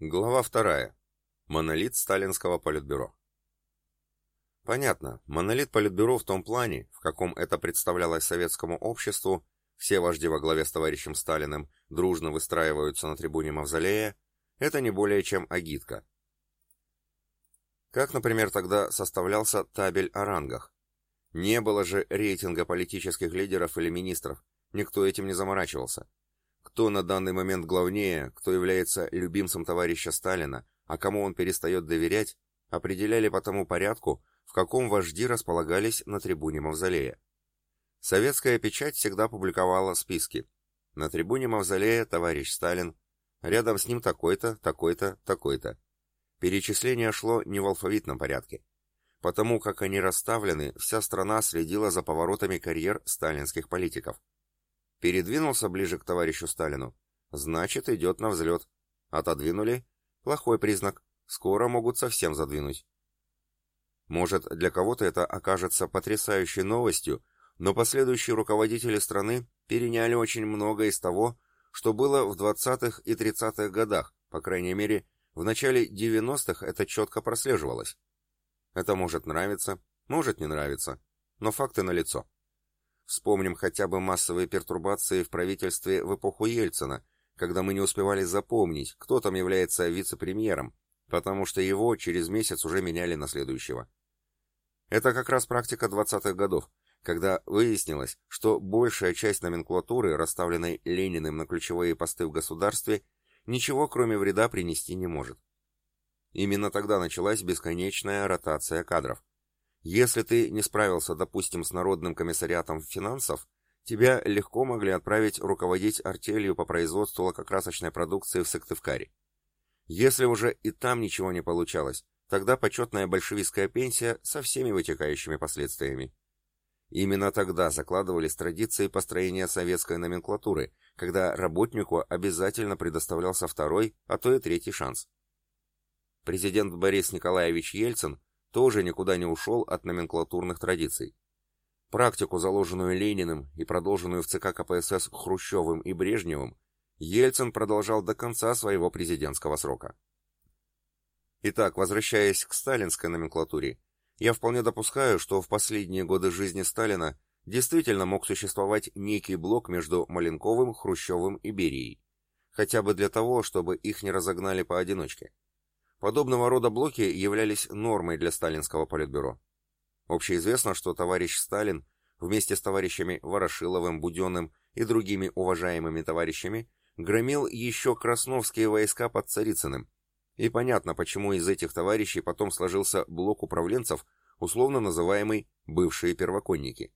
Глава вторая. Монолит сталинского политбюро. Понятно, монолит политбюро в том плане, в каком это представлялось советскому обществу, все вожди во главе с товарищем Сталиным дружно выстраиваются на трибуне Мавзолея, это не более чем агитка. Как, например, тогда составлялся табель о рангах? Не было же рейтинга политических лидеров или министров, никто этим не заморачивался. Кто на данный момент главнее, кто является любимцем товарища Сталина, а кому он перестает доверять, определяли по тому порядку, в каком вожди располагались на трибуне Мавзолея. Советская печать всегда публиковала списки. На трибуне Мавзолея товарищ Сталин, рядом с ним такой-то, такой-то, такой-то. Перечисление шло не в алфавитном порядке. Потому как они расставлены, вся страна следила за поворотами карьер сталинских политиков. Передвинулся ближе к товарищу Сталину. Значит, идет на взлет. Отодвинули. Плохой признак. Скоро могут совсем задвинуть. Может, для кого-то это окажется потрясающей новостью, но последующие руководители страны переняли очень многое из того, что было в 20-х и 30-х годах, по крайней мере, в начале 90-х это четко прослеживалось. Это может нравиться, может не нравиться, но факты налицо. Вспомним хотя бы массовые пертурбации в правительстве в эпоху Ельцина, когда мы не успевали запомнить, кто там является вице-премьером, потому что его через месяц уже меняли на следующего. Это как раз практика 20-х годов, когда выяснилось, что большая часть номенклатуры, расставленной Лениным на ключевые посты в государстве, ничего кроме вреда принести не может. Именно тогда началась бесконечная ротация кадров. Если ты не справился, допустим, с Народным комиссариатом финансов, тебя легко могли отправить руководить артелью по производству лакокрасочной продукции в Сыктывкаре. Если уже и там ничего не получалось, тогда почетная большевистская пенсия со всеми вытекающими последствиями. Именно тогда закладывались традиции построения советской номенклатуры, когда работнику обязательно предоставлялся второй, а то и третий шанс. Президент Борис Николаевич Ельцин тоже никуда не ушел от номенклатурных традиций. Практику, заложенную Лениным и продолженную в ЦК КПСС Хрущевым и Брежневым, Ельцин продолжал до конца своего президентского срока. Итак, возвращаясь к сталинской номенклатуре, я вполне допускаю, что в последние годы жизни Сталина действительно мог существовать некий блок между Маленковым, Хрущевым и Берией, хотя бы для того, чтобы их не разогнали поодиночке. Подобного рода блоки являлись нормой для сталинского политбюро. Общеизвестно, что товарищ Сталин вместе с товарищами Ворошиловым, Буденным и другими уважаемыми товарищами громил еще красновские войска под Царицыным. И понятно, почему из этих товарищей потом сложился блок управленцев, условно называемый «бывшие первоконники».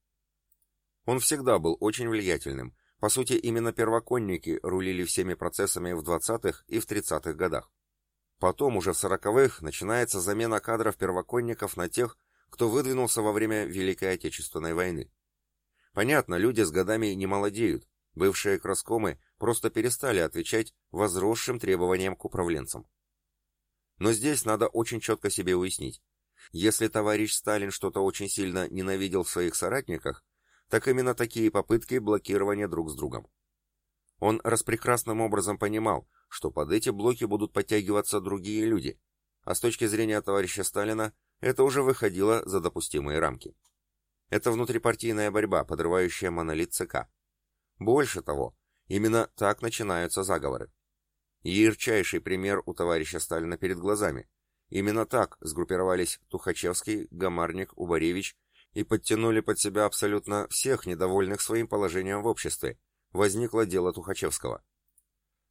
Он всегда был очень влиятельным. По сути, именно первоконники рулили всеми процессами в 20-х и в 30-х годах. Потом, уже в сороковых, начинается замена кадров первоконников на тех, кто выдвинулся во время Великой Отечественной войны. Понятно, люди с годами не молодеют, бывшие краскомы просто перестали отвечать возросшим требованиям к управленцам. Но здесь надо очень четко себе уяснить. Если товарищ Сталин что-то очень сильно ненавидел в своих соратниках, так именно такие попытки блокирования друг с другом. Он распрекрасным образом понимал, что под эти блоки будут подтягиваться другие люди, а с точки зрения товарища Сталина это уже выходило за допустимые рамки. Это внутрипартийная борьба, подрывающая монолит ЦК. Больше того, именно так начинаются заговоры. Ярчайший пример у товарища Сталина перед глазами. Именно так сгруппировались Тухачевский, Гамарник, Убаревич и подтянули под себя абсолютно всех недовольных своим положением в обществе. Возникло дело Тухачевского.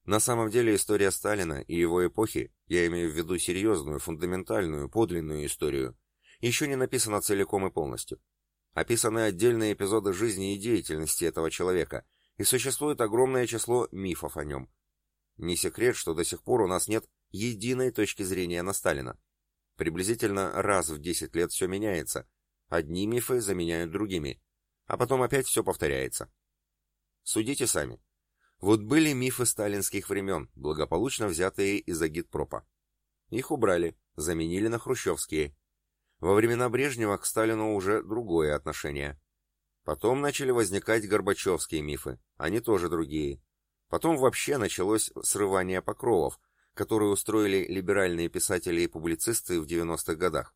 На самом деле история Сталина и его эпохи, я имею в виду серьезную, фундаментальную, подлинную историю, еще не написана целиком и полностью. Описаны отдельные эпизоды жизни и деятельности этого человека, и существует огромное число мифов о нем. Не секрет, что до сих пор у нас нет единой точки зрения на Сталина. Приблизительно раз в 10 лет все меняется. Одни мифы заменяют другими, а потом опять все повторяется. Судите сами. Вот были мифы сталинских времен, благополучно взятые из агитпропа. Их убрали, заменили на хрущевские. Во времена Брежнева к Сталину уже другое отношение. Потом начали возникать горбачевские мифы, они тоже другие. Потом вообще началось срывание покровов, которую устроили либеральные писатели и публицисты в 90-х годах.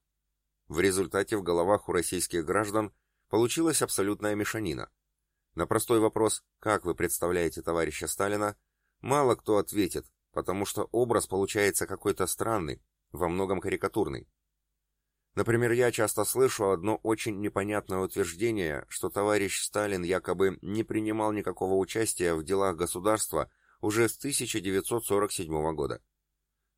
В результате в головах у российских граждан получилась абсолютная мешанина. На простой вопрос «Как вы представляете товарища Сталина?» мало кто ответит, потому что образ получается какой-то странный, во многом карикатурный. Например, я часто слышу одно очень непонятное утверждение, что товарищ Сталин якобы не принимал никакого участия в делах государства уже с 1947 года.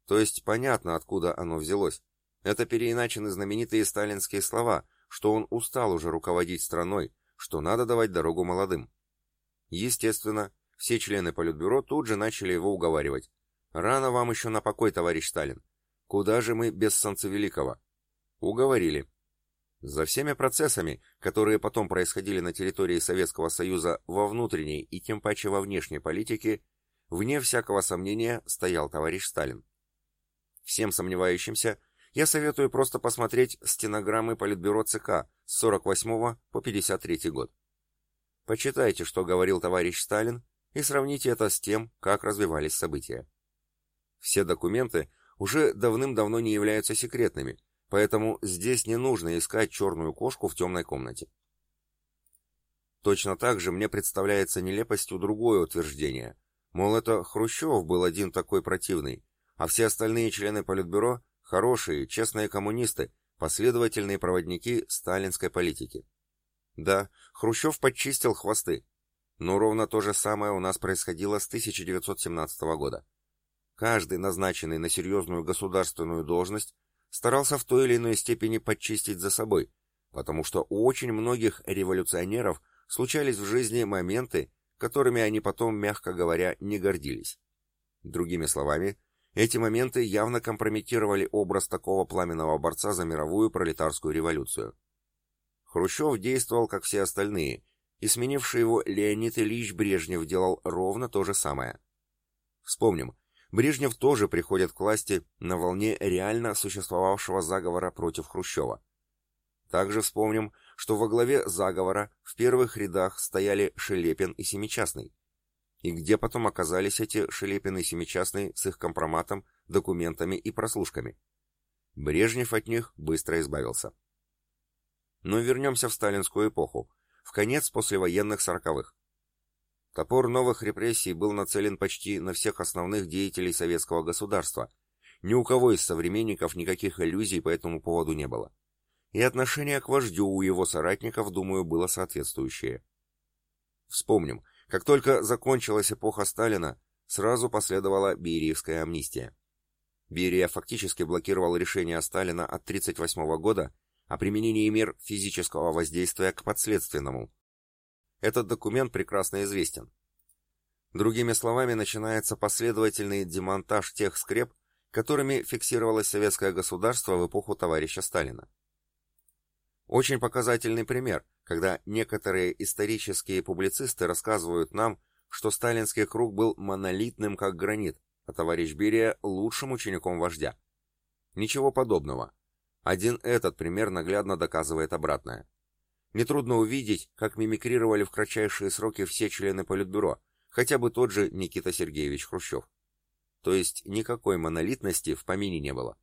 То есть понятно, откуда оно взялось. Это переиначены знаменитые сталинские слова, что он устал уже руководить страной, что надо давать дорогу молодым. Естественно, все члены Политбюро тут же начали его уговаривать. «Рано вам еще на покой, товарищ Сталин. Куда же мы без Солнцевеликого?» Уговорили. За всеми процессами, которые потом происходили на территории Советского Союза во внутренней и тем паче во внешней политике, вне всякого сомнения стоял товарищ Сталин. Всем сомневающимся я советую просто посмотреть стенограммы Политбюро ЦК с 48 по 53 год. Почитайте, что говорил товарищ Сталин, и сравните это с тем, как развивались события. Все документы уже давным-давно не являются секретными, поэтому здесь не нужно искать черную кошку в темной комнате. Точно так же мне представляется нелепостью другое утверждение, мол, это Хрущев был один такой противный, а все остальные члены Политбюро – хорошие, честные коммунисты, последовательные проводники сталинской политики. Да, Хрущев подчистил хвосты, но ровно то же самое у нас происходило с 1917 года. Каждый, назначенный на серьезную государственную должность, старался в той или иной степени подчистить за собой, потому что у очень многих революционеров случались в жизни моменты, которыми они потом, мягко говоря, не гордились. Другими словами, эти моменты явно компрометировали образ такого пламенного борца за мировую пролетарскую революцию. Хрущев действовал, как все остальные, и сменивший его Леонид Ильич Брежнев делал ровно то же самое. Вспомним, Брежнев тоже приходит к власти на волне реально существовавшего заговора против Хрущева. Также вспомним, что во главе заговора в первых рядах стояли Шелепин и Семичастный. И где потом оказались эти Шелепин и Семичастный с их компроматом, документами и прослушками? Брежнев от них быстро избавился. Но вернемся в сталинскую эпоху, в конец послевоенных сороковых. Топор новых репрессий был нацелен почти на всех основных деятелей советского государства. Ни у кого из современников никаких иллюзий по этому поводу не было. И отношение к вождю у его соратников, думаю, было соответствующее. Вспомним, как только закончилась эпоха Сталина, сразу последовала Бериевская амнистия. Берия фактически блокировал решение Сталина от 1938 года о применении мер физического воздействия к подследственному, этот документ прекрасно известен. Другими словами, начинается последовательный демонтаж тех скреп, которыми фиксировалось советское государство в эпоху товарища Сталина. Очень показательный пример, когда некоторые исторические публицисты рассказывают нам, что сталинский круг был монолитным как гранит, а товарищ Берия лучшим учеником вождя. Ничего подобного. Один этот пример наглядно доказывает обратное. Нетрудно увидеть, как мимикрировали в кратчайшие сроки все члены Политбюро, хотя бы тот же Никита Сергеевич Хрущев. То есть никакой монолитности в помине не было.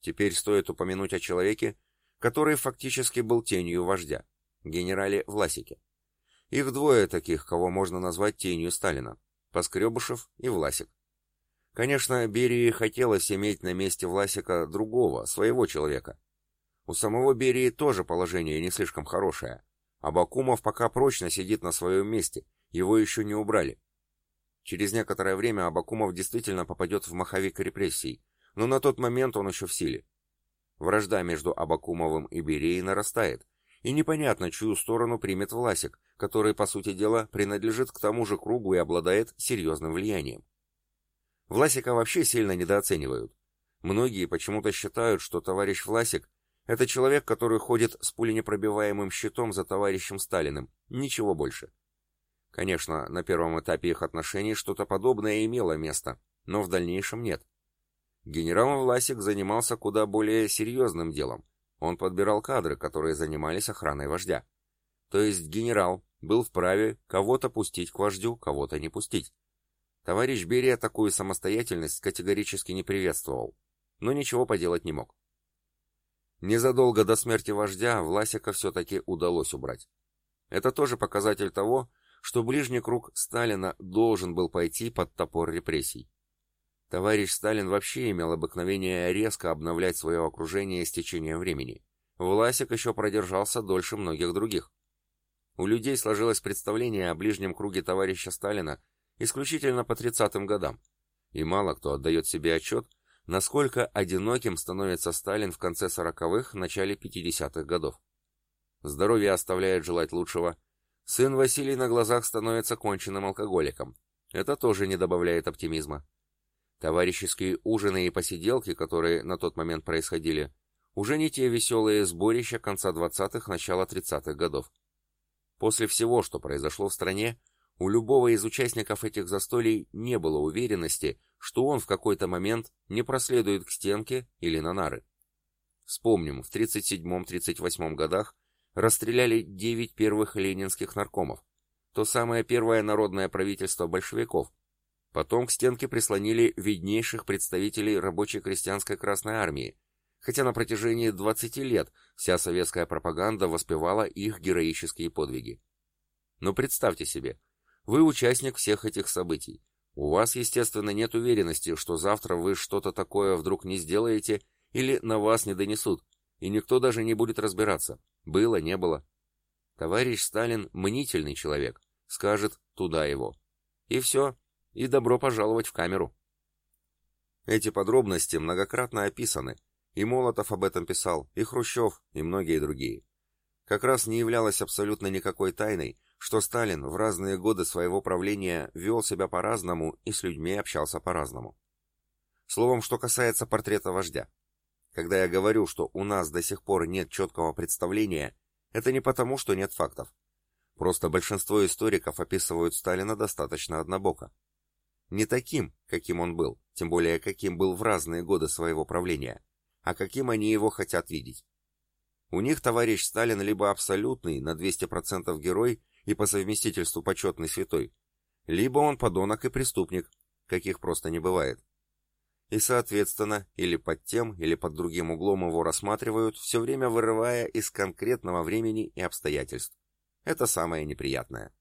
Теперь стоит упомянуть о человеке, который фактически был тенью вождя, генерале Власике. Их двое таких, кого можно назвать тенью Сталина, Поскребышев и Власик. Конечно, Берии хотелось иметь на месте Власика другого, своего человека, у самого Берии тоже положение не слишком хорошее. Абакумов пока прочно сидит на своем месте, его еще не убрали. Через некоторое время Абакумов действительно попадет в маховик репрессий, но на тот момент он еще в силе. Вражда между Абакумовым и Берией нарастает, и непонятно, чью сторону примет Власик, который, по сути дела, принадлежит к тому же кругу и обладает серьезным влиянием. Власика вообще сильно недооценивают. Многие почему-то считают, что товарищ Власик это человек, который ходит с пуленепробиваемым щитом за товарищем Сталиным. Ничего больше. Конечно, на первом этапе их отношений что-то подобное имело место, но в дальнейшем нет. Генерал Власик занимался куда более серьезным делом. Он подбирал кадры, которые занимались охраной вождя. То есть генерал был вправе кого-то пустить к вождю, кого-то не пустить. Товарищ Берия такую самостоятельность категорически не приветствовал, но ничего поделать не мог. Незадолго до смерти вождя Власика все-таки удалось убрать. Это тоже показатель того, что ближний круг Сталина должен был пойти под топор репрессий. Товарищ Сталин вообще имел обыкновение резко обновлять свое окружение с течением времени. Власик еще продержался дольше многих других. У людей сложилось представление о ближнем круге товарища Сталина исключительно по 30-м годам, и мало кто отдает себе отчет, насколько одиноким становится Сталин в конце 40-х, начале 50-х годов. Здоровье оставляет желать лучшего. Сын Василий на глазах становится конченным алкоголиком. Это тоже не добавляет оптимизма. Товарищеские ужины и посиделки, которые на тот момент происходили, уже не те веселые сборища конца 20-х, начала 30-х годов. После всего, что произошло в стране, у любого из участников этих застолий не было уверенности, что он в какой-то момент не проследует к стенке или на нары. Вспомним, в 37-38 годах расстреляли 9 первых ленинских наркомов, то самое первое народное правительство большевиков. Потом к стенке прислонили виднейших представителей рабочей крестьянской Красной Армии, хотя на протяжении 20 лет вся советская пропаганда воспевала их героические подвиги. Но представьте себе, вы участник всех этих событий. У вас, естественно, нет уверенности, что завтра вы что-то такое вдруг не сделаете или на вас не донесут, и никто даже не будет разбираться, было, не было. Товарищ Сталин мнительный человек, скажет «туда его». И все, и добро пожаловать в камеру. Эти подробности многократно описаны, и Молотов об этом писал, и Хрущев, и многие другие. Как раз не являлось абсолютно никакой тайной, что Сталин в разные годы своего правления вел себя по-разному и с людьми общался по-разному. Словом, что касается портрета вождя. Когда я говорю, что у нас до сих пор нет четкого представления, это не потому, что нет фактов. Просто большинство историков описывают Сталина достаточно однобоко. Не таким, каким он был, тем более каким был в разные годы своего правления, а каким они его хотят видеть. У них товарищ Сталин либо абсолютный, на 200% герой, и по совместительству почетный святой, либо он подонок и преступник, каких просто не бывает. И, соответственно, или под тем, или под другим углом его рассматривают, все время вырывая из конкретного времени и обстоятельств. Это самое неприятное.